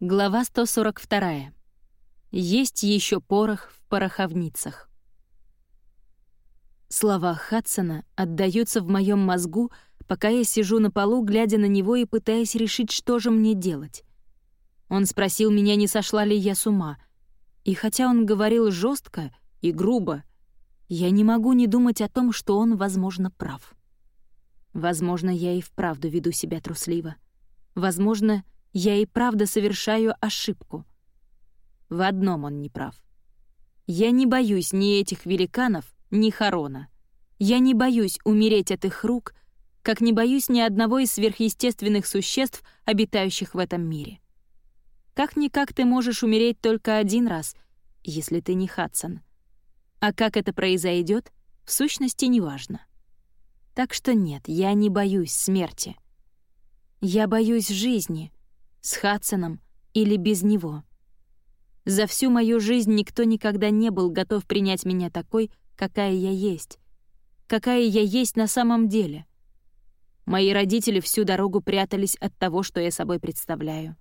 Глава 142. Есть еще порох в пороховницах. Слова Хадсона отдаются в моем мозгу, пока я сижу на полу, глядя на него и пытаясь решить, что же мне делать. Он спросил меня, не сошла ли я с ума. И хотя он говорил жестко и грубо, я не могу не думать о том, что он, возможно, прав. Возможно, я и вправду веду себя трусливо. Возможно, я и правда совершаю ошибку. В одном он не прав. Я не боюсь ни этих великанов, ни Харона. Я не боюсь умереть от их рук, как не боюсь ни одного из сверхъестественных существ, обитающих в этом мире. Как-никак ты можешь умереть только один раз, если ты не Хадсон. А как это произойдет, в сущности, неважно. Так что нет, я не боюсь смерти. Я боюсь жизни — с Хадсоном или без него. За всю мою жизнь никто никогда не был готов принять меня такой, какая я есть. Какая я есть на самом деле. Мои родители всю дорогу прятались от того, что я собой представляю.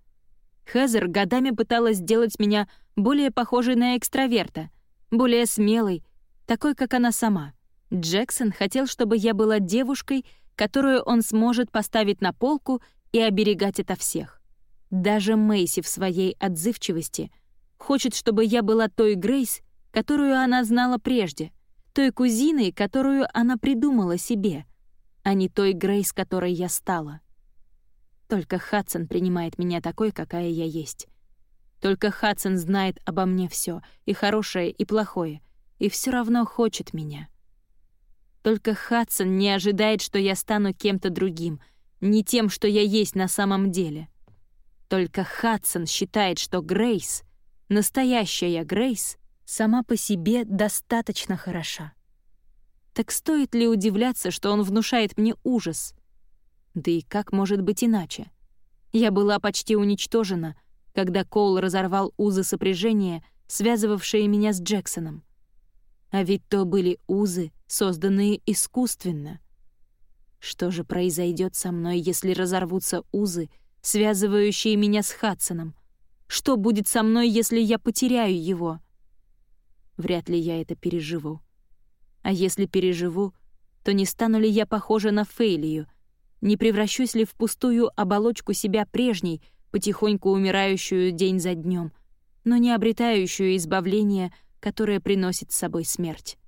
Хезер годами пыталась сделать меня более похожей на экстраверта, более смелой, такой, как она сама. Джексон хотел, чтобы я была девушкой, которую он сможет поставить на полку и оберегать ото всех. Даже Мэйси в своей отзывчивости хочет, чтобы я была той Грейс, которую она знала прежде, той кузиной, которую она придумала себе, а не той Грейс, которой я стала. Только Хадсон принимает меня такой, какая я есть. Только Хадсон знает обо мне все, и хорошее, и плохое, и все равно хочет меня. Только Хадсон не ожидает, что я стану кем-то другим, не тем, что я есть на самом деле. Только Хадсон считает, что Грейс, настоящая Грейс, сама по себе достаточно хороша. Так стоит ли удивляться, что он внушает мне ужас? Да и как может быть иначе? Я была почти уничтожена, когда Коул разорвал узы сопряжения, связывавшие меня с Джексоном. А ведь то были узы, созданные искусственно. Что же произойдет со мной, если разорвутся узы, связывающие меня с Хадсоном. Что будет со мной, если я потеряю его? Вряд ли я это переживу. А если переживу, то не стану ли я похожа на Фейлию, не превращусь ли в пустую оболочку себя прежней, потихоньку умирающую день за днем, но не обретающую избавление, которое приносит с собой смерть.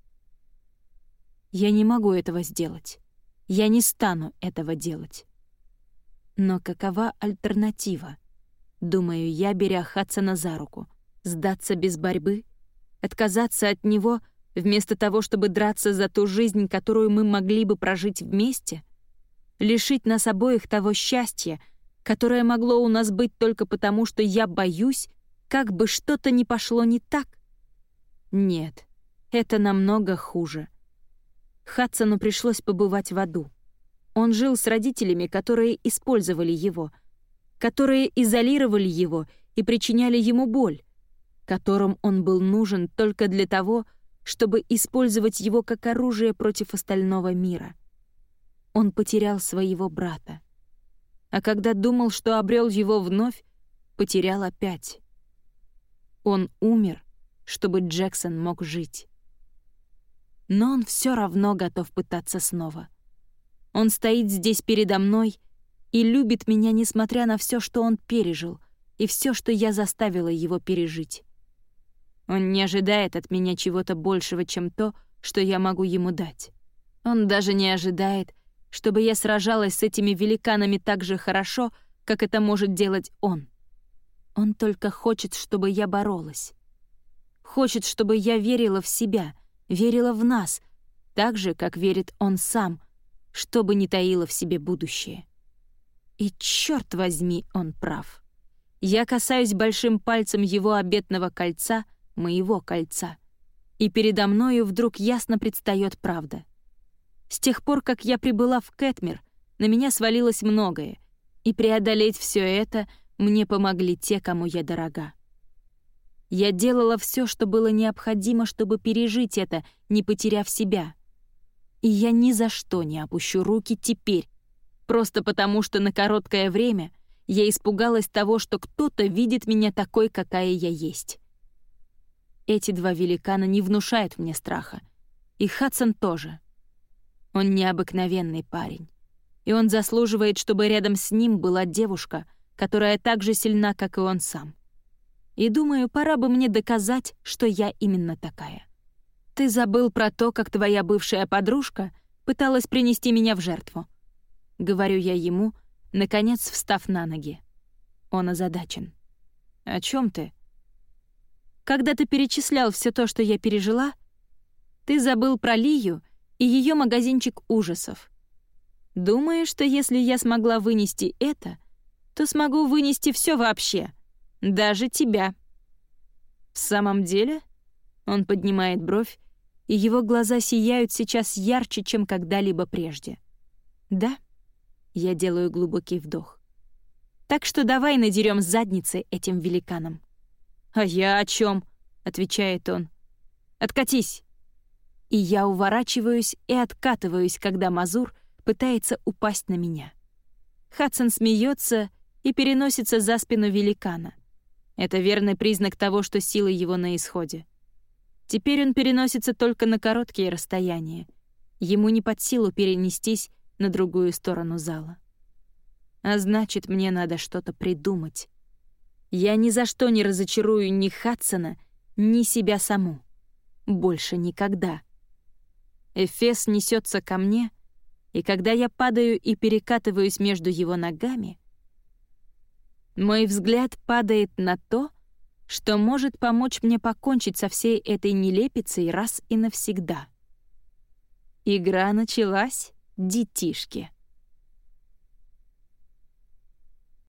Я не могу этого сделать. Я не стану этого делать. Но какова альтернатива? Думаю я, беря Хадсона за руку. Сдаться без борьбы? Отказаться от него вместо того, чтобы драться за ту жизнь, которую мы могли бы прожить вместе? Лишить нас обоих того счастья, которое могло у нас быть только потому, что я боюсь, как бы что-то не пошло не так? Нет, это намного хуже. Хадсону пришлось побывать в аду. Он жил с родителями, которые использовали его, которые изолировали его и причиняли ему боль, которым он был нужен только для того, чтобы использовать его как оружие против остального мира. Он потерял своего брата. А когда думал, что обрел его вновь, потерял опять. Он умер, чтобы Джексон мог жить. Но он все равно готов пытаться снова — он стоит здесь передо мной и любит меня, несмотря на все, что он пережил, и все, что я заставила его пережить. Он не ожидает от меня чего-то большего, чем то, что я могу ему дать. Он даже не ожидает, чтобы я сражалась с этими великанами так же хорошо, как это может делать он. Он только хочет, чтобы я боролась. Хочет, чтобы я верила в себя, верила в нас, так же, как верит он сам, что бы ни таило в себе будущее. И черт возьми, он прав. Я касаюсь большим пальцем его обетного кольца, моего кольца, и передо мною вдруг ясно предстает правда. С тех пор, как я прибыла в Кэтмир, на меня свалилось многое, и преодолеть все это мне помогли те, кому я дорога. Я делала все, что было необходимо, чтобы пережить это, не потеряв себя. И я ни за что не опущу руки теперь, просто потому что на короткое время Я испугалась того, что кто-то видит меня такой, какая я есть. Эти два великана не внушают мне страха. И Хадсон тоже. Он необыкновенный парень. И он заслуживает, чтобы рядом с ним была девушка, которая так же сильна, как и он сам. И думаю, пора бы мне доказать, что я именно такая. Ты забыл про то, как твоя бывшая подружка пыталась принести меня в жертву. Говорю я ему, наконец встав на ноги. Он озадачен. «О чем ты?» Когда ты перечислял все то, что я пережила, ты забыл про Лию и ее магазинчик ужасов. Думаю, что если я смогла вынести это, то смогу вынести все вообще, даже тебя. В самом деле? Он поднимает бровь, и его глаза сияют сейчас ярче, чем когда-либо прежде. Да? Я делаю глубокий вдох. Так что давай надерем задницы этим великанам. «А я о чем? отвечает он. «Откатись!» И я уворачиваюсь и откатываюсь, когда Мазур пытается упасть на меня. Хадсон смеется и переносится за спину великана. Это верный признак того, что силы его на исходе. Теперь он переносится только на короткие расстояния. Ему не под силу перенестись на другую сторону зала. А значит, мне надо что-то придумать, я ни за что не разочарую ни Хадсона, ни себя саму. Больше никогда. Эфес несется ко мне, и когда я падаю и перекатываюсь между его ногами, мой взгляд падает на то, что может помочь мне покончить со всей этой нелепицей раз и навсегда. Игра началась, детишки.